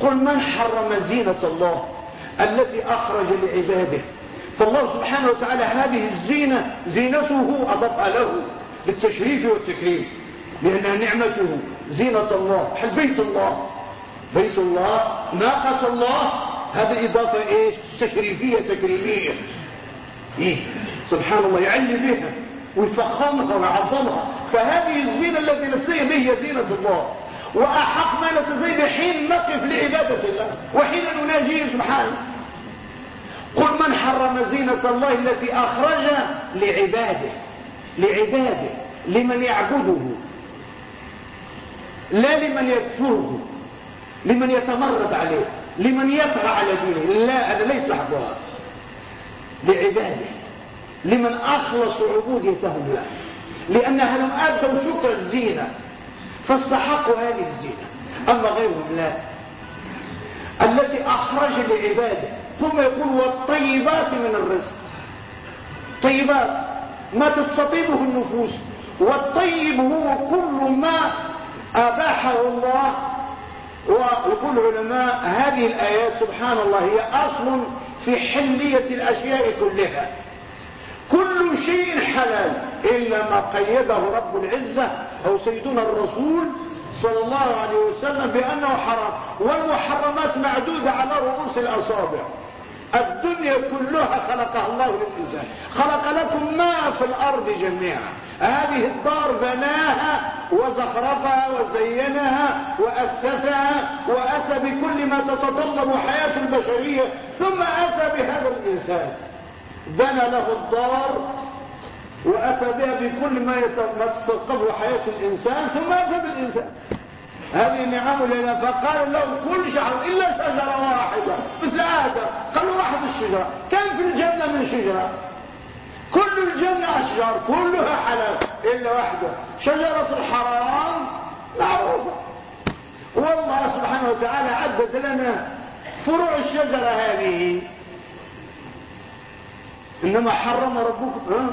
قل من حرم زينة الله التي أخرج لعباده؟ فالله سبحانه وتعالى هذه الزينة زينته أضاف له بالتشريف والتكريم لأنها نعمته زينة الله حل بيت الله. بيت الله ناقة الله هذه إضافة إيش؟ تشريفية تكريمية. إيه؟ سبحان الله يعلي بها ويفخمها ويعظمها. فهذه الزينة التي نسيها هي زينة الله. وأحق ما نتزين حين نقف لعبادة الله وحين نناجيه سبحانه. قل من حرم زينة الله التي أخرج لعباده لعباده لمن يعبده لا لمن يكفره لمن يتمرد عليه لمن يطغى على دينه لا هذا ليس حقها. لعباده لمن أخلص عبوديتهم له لأنهم أدوا شكر الزينة فاستحقوا هذه الزينة. أما غيرهم لا. التي أخرج لعباده ثم يقول والطيبات من الرزق. طيبات ما تستطيبه النفوس. والطيب هو كل ما أباحه الله. ويقول العلماء هذه الآيات سبحان الله هي أصل في حلية الأشياء كلها. كل شيء حلال إلا ما قيده رب العزة أو سيدنا الرسول صلى الله عليه وسلم بأنه حرام. والمحرمات معدودة على رؤوس الأصابع. الدنيا كلها خلقها الله للإنسان. خلق لكم ما في الأرض جميعا. هذه الدار بناها وزخرفها وزينها وأسسها وأتى بكل ما تتطلب حياة البشرية ثم أتى بهذا الإنسان. بنى له الدار وأتى بها بكل ما تستوقفه حياة الإنسان ثم أتى بالإنسان. هذه نعم لنا. فقال له كل شهر إلا شجرة واحدة مثل آدم قال له واحد الشجرة. كم في الجنة من شجرة؟ كل الجنة أشجار كلها حلال إلا واحدة. شجرة الحرام معروفة. والله سبحانه وتعالى عدد لنا فروع الشجرة هذه. إنما حرم ربكم ها؟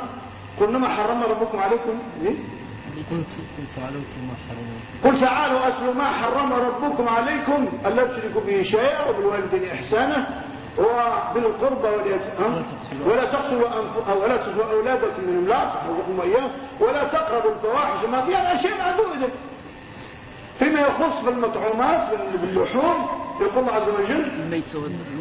قل إنما حرم ربكم عليكم إيه؟ قلت قلت عليكم ما حرم قل تعالوا أتلوا ما حرم ربكم عليكم ألا تشركوا به شيئا وبالوالدين إحسانا وبالقربى واليتامى. ولا تقتلوا ولا تقتلوا أولادكم من إياه ولا تقربوا الفواحش. ما فيها أشياء معدودة فيما يخص بالمطعومات باللحوم يقول الله عز وجل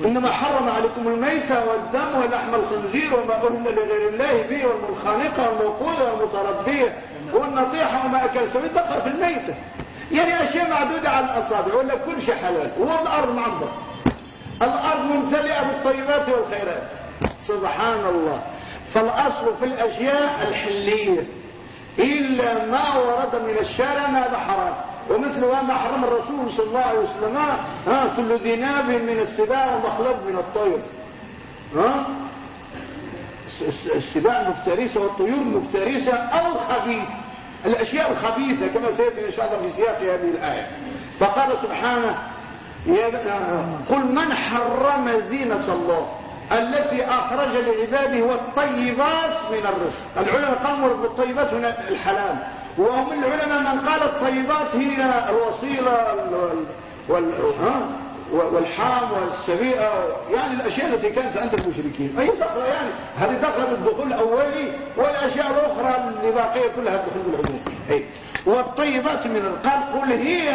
إنما حرم عليكم الميت والدم ولحم الخنزير وما أهل لغير الله به والمنخانقة والموقودة والمتربية. والنطيحة وما أكل سويت بقى في الميتة. يعني أشياء معدودة على الأصابع ولا كل شيء حلال. هو الأرض معبر الأرض ممتلئة بالطيبات والخيرات. سبحان الله. فالأصل في الأشياء الحلية. إلا ما ورد من الشارع هذا حرام. ومثل ما حرم الرسول صلى الله عليه وسلم ها كل ذي ناب من السباع ومخلب من الطير. ها؟ السباع مفترسة والطيور مفترسة أو خبيث الأشياء الخبيثة كما سيأتي إن شاء الله في سياق هذه الآية. فقال سبحانه يا قل من حرم زينة الله التي أخرج لعباده والطيبات من الرزق. العلماء قاموا بالطيبات هنا الحلال. وهم العلماء من قال الطيبات هي الوصيلة وال... ها؟ والحام والسبيئة يعني الأشياء التي كانت عند المشركين. أي دخل يعني؟ هذه دخل بالدخول الأولي والأشياء الأخرى اللي باقية كلها الدخول بالعموم. أي والطيبات من القلب قل هي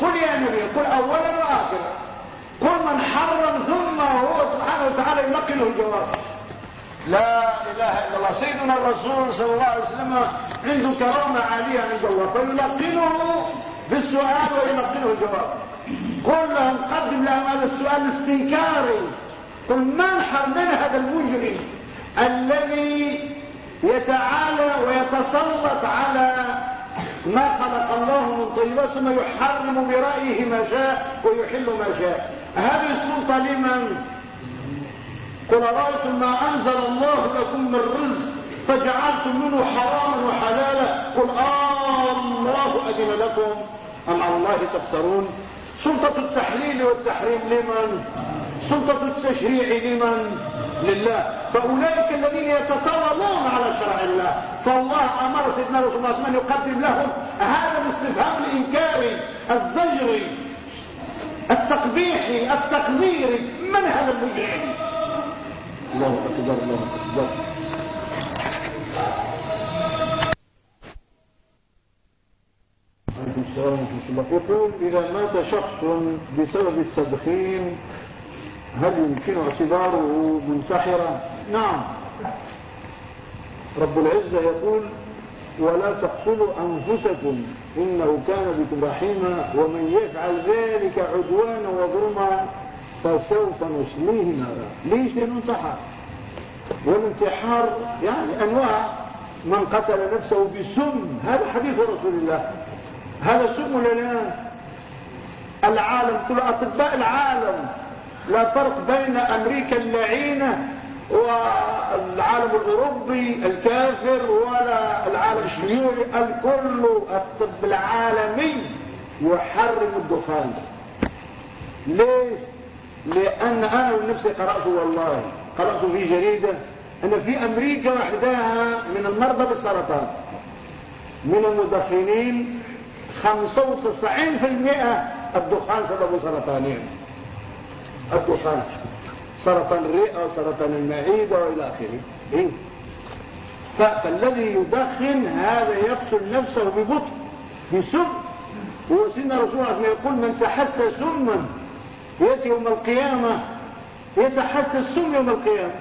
قل يا نبي قل أولا وآخرا. قل من حرم ثم هو سبحانه وتعالى ينقله الجواب. لا إله إلا الله. سيدنا الرسول صلى الله عليه وسلم عنده كرامة عالية عند الله فيلقنه بالسؤال ويلقنه الجواب. قل لهم قدم لهم هذا السؤال الاستنكاري. قل من حرمنا هذا المجرم الذي يتعالى ويتسلط على ما خلق الله من طيبات ثم يحرم برأيه ما شاء ويحل ما شاء؟ هذه السلطة لمن؟ قل رأيتم ما أنزل الله لكم من رزق فجعلتم منه حراما وحلالا؟ قل آه الله أذن لكم. أم على الله تفترون؟ سلطة التحليل والتحريم لمن؟ سلطة التشريع لمن؟ لله. فأولئك الذين يتسلطون على شرع الله. فالله أمر سيدنا رسول الله أن يقدم لهم هذا الاستفهام الإنكاري الزجري التقبيحي التقديري من هذا المجرم؟ الله أكبر الله أكبر. يقول إذا مات شخص بسبب التدخين هل يمكن اعتباره منتحرا؟ نعم. رب العزة يقول ولا تقتلوا أنفسكم إنه كان بكم رحيما ومن يفعل ذلك عدوانا وظلما فسوف نصليه نارا. ليش؟ لننتحر والانتحار يعني أنواع من قتل نفسه بسم. هذا حديث رسول الله. هذا سم لنا. العالم كل أطباء العالم. لا فرق بين أمريكا اللعينة والعالم الأوروبي الكافر ولا العالم الشيوعي الكل الطب العالمي يحرم الدخان. ليه؟ لأن أنا نفسي قرأت والله. قرأت في جريدة. أن في أمريكا وحدها من المرضى بالسرطان. من المدخنين 95% الدخان سبب سرطانين. الدخان. سرطان الرئة وسرطان المعدة وإلى آخره. إيه؟ فالذي يدخن هذا يقتل نفسه ببطء بسم وسيدنا رسول الله يقول من تحسى سما يأتي يوم القيامة. يتحسى السم يوم القيامة.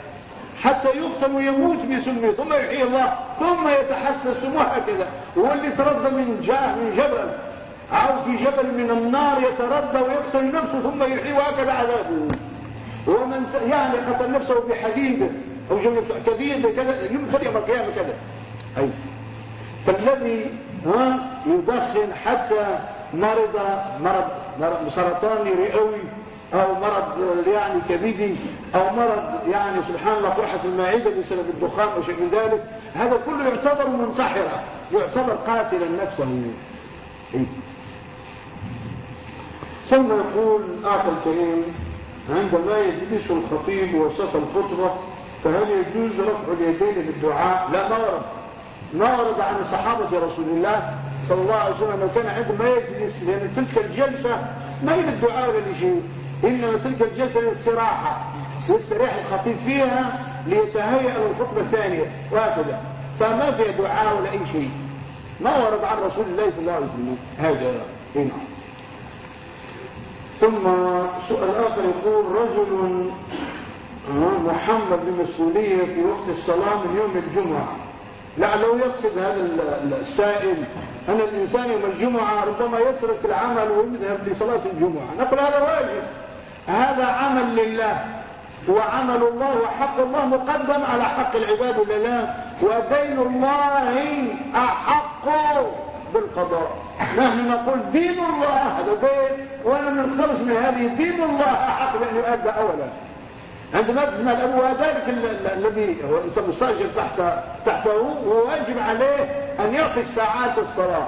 حتى يقسم ويموت بسمه ثم يحيي الله ثم يتحسى السم هكذا. هو اللي تردى من جاه من جبل أو في جبل من النار يتردى ويقتل نفسه ثم يحيي وهكذا عذابه. ومن يعني قتل نفسه بحديد أو كبير كذا يمثل يوم القيامة كذا. أي. فالذي يدخن حتى مرض, مرض سرطاني رئوي. أو مرض يعني كبدي أو مرض يعني سبحان الله قرحة المعدة بسبب الدخان أو شيء من ذلك. هذا كله يعتبر منتحرا يعتبر قاتلا نفسه. إيه؟ ثم يقول اخر الكريم عندما يجلس الخطيب وسط الخطبة فهل يجوز رفع اليدين بالدعاء؟ لا ما ورد. ما ورد عن صحابة رسول الله صلى الله عليه وسلم. كان عندما يجلس لأن تلك الجلسة ما هي للدعاء ولا لشيء. انما تلك الجلسة للاستراحة يستريح الخطيب فيها ليتهيأ للخطبة الثانية وهكذا. فما فيها دعاء ولا أي شيء؟ ما ورد عن رسول الله صلى الله عليه وسلم هذا. هنا ثم سؤال آخر يقول رجل محمد بمسؤولية في وقت الصلاة من يوم الجمعة. لعله يقصد هذا السائل أن الإنسان يوم الجمعة ربما يترك العمل ويذهب لصلاة الجمعة. نقول هذا واجب. هذا عمل لله وعمل الله وحق الله مقدم على حق العباد لله ودين الله أحق بالقضاء. نحن نقول دين الله هذا دين ولم نخلص من هذه دين الله أحق بأن يؤدى أولا. عندما تسمع الأبو ذلك الذي هو تحت تحته هو واجب عليه أن يعطي الساعات الصلاة.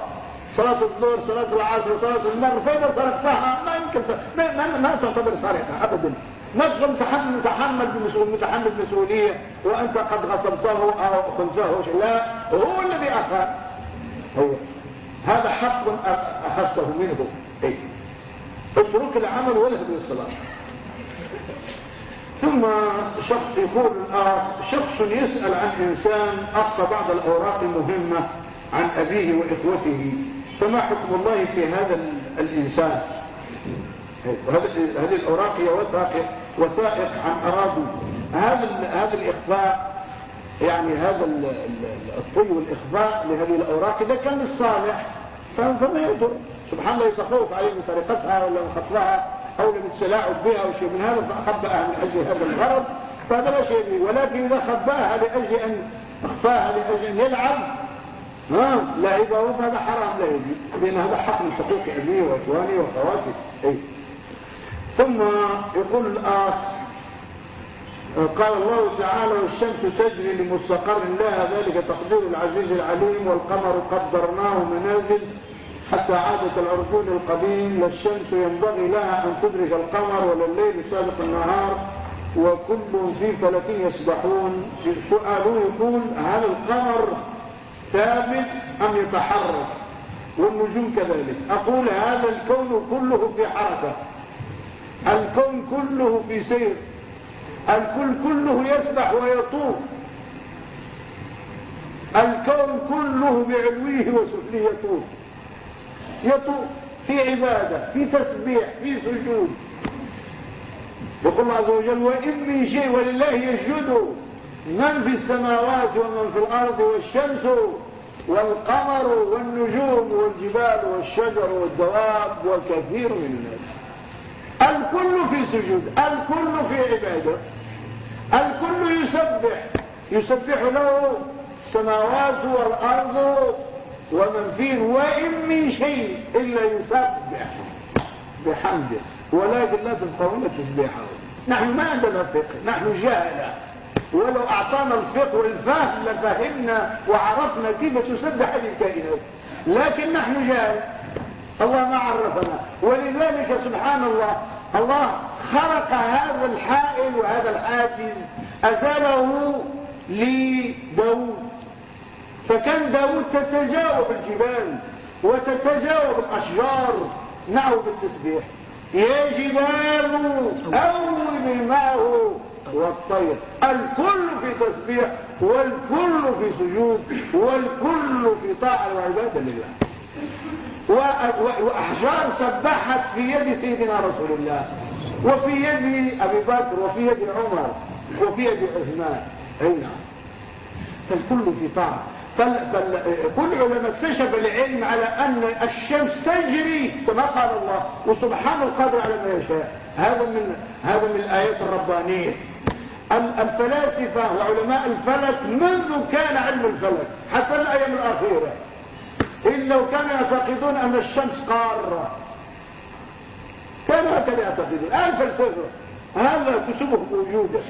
صلاة الظهر صلاة العصر صلاة المغرب فإذا تركتها ما يمكن ما, ما, ما تعتبر صالحة أبدا. تكون متحمل متحمل بمسؤول متحمل مسؤولية وأنت قد غصبته أو خنته لا هو الذي أخذ. هو. هذا حق أخذته منه. إيه. اترك العمل ولا تبني الصلاة. ثم شخص يقول الآخر شخص يسأل عن إنسان أخطى بعض الأوراق المهمة عن أبيه وإخوته. فما حكم الله في هذا الإنسان؟ هذه الأوراق هي وثائق وثائق عن أراضي. هذا هذا الإخفاء يعني هذا الطي والإخفاء لهذه الأوراق إذا كان الصالح فما يضر سبحان الله يتخوف عليه من طريقتها ولا من خطرها أو من التلاعب بها أو شيء من هذا فأخبأها من أجل هذا الغرض. فهذا لا شيء ولكن إذا خبأها لأجل أن أخفاها لأجل أن يلعب ها؟ لعبه فهذا حرام لا يجي لأن هذا حق من حقوق أبيه وإخوانه وأخواته أي ثم يقول الآخ قال الله تعالى والشمس تجري لمستقر لها ذلك تقدير العزيز العليم والقمر قدرناه منازل حتى عادت العرجون القديم لا الشمس ينبغي لها أن تدرك القمر ولا الليل سابق النهار وكل في فلك يسبحون. سؤاله يقول هل القمر ثابت أم يتحرك والنجوم كذلك. أقول هذا الكون كله في حركة. الكون كله في سير. الكل كله يسبح ويطوف. الكون كله بعلويه وسفليه يطوف. يطوف في عبادة في تسبيح في سجود. يقول الله عز وجل وإن من شيء ولله يسجد من في السماوات ومن في الأرض والشمس والقمر والنجوم والجبال والشجر والدواب وكثير من الناس. الكل في سجود الكل في عبادة الكل يسبح. يسبح له السماوات والأرض ومن فيه وإن من شيء إلا يسبح بحمده. ولكن لا تفقهون تسبيحه. نحن ما عندنا فقه نحن جاهلة ولو أعطانا الفقه والفهم لفهمنا وعرفنا كيف تسبح هذه الكائنات. لكن نحن جاهل. الله ما عرفنا. ولذلك سبحان الله الله خلق هذا الحائل وهذا الحاجز أزاله لداود. فكان داود تتجاوب الجبال وتتجاوب الأشجار. نعو بالتسبيح يا جبال أول معه والطير. الكل في تسبيح والكل في سجود والكل في طاعة وعبادة لله. وأحجار سبحت في يد سيدنا رسول الله وفي يد أبي بكر وفي يد عمر وفي يد عثمان. أي نعم. فالكل في طاعة. كل علماء اكتشف العلم على أن الشمس تجري كما قال الله وسبحان القادر على ما يشاء. هذا من هذا من الآيات الربانية. الفلاسفة وعلماء الفلك منذ كان علم الفلك حتى الأيام الأخيرة. إن لو كانوا يعتقدون أن الشمس قارة كانوا هكذا يعتقدون. الآن فلسفة هذا كتبه موجودة.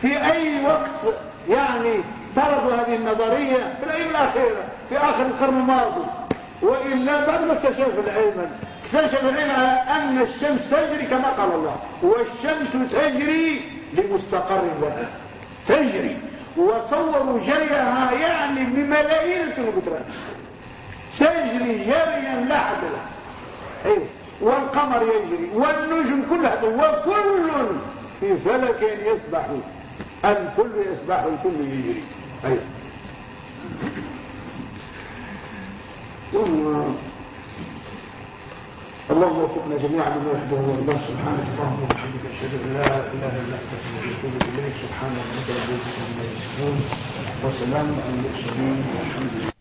في أي وقت يعني طردوا هذه النظرية؟ في الأيام الأخيرة في آخر القرن الماضي. وإلا بعد ما اكتشف العلم العلم على أن الشمس تجري كما قال الله والشمس تجري لمستقر لها تجري. وصوروا جريها يعني بملايين الكيلومترات. تجري جريا لا حد له. إيه. والقمر يجري والنجم كلها وكل في فلك يسبح الكل يسبح الكل يجري. ثم اللهم وفقنا جميعا لما يحبه الله سبحانه اللهم وبحمدك أشهد أن لا إله إلا أنت اتوب إليك. سبحان ربك رب العزة عما يصفون. وسلام على المرسلين والحمد لله.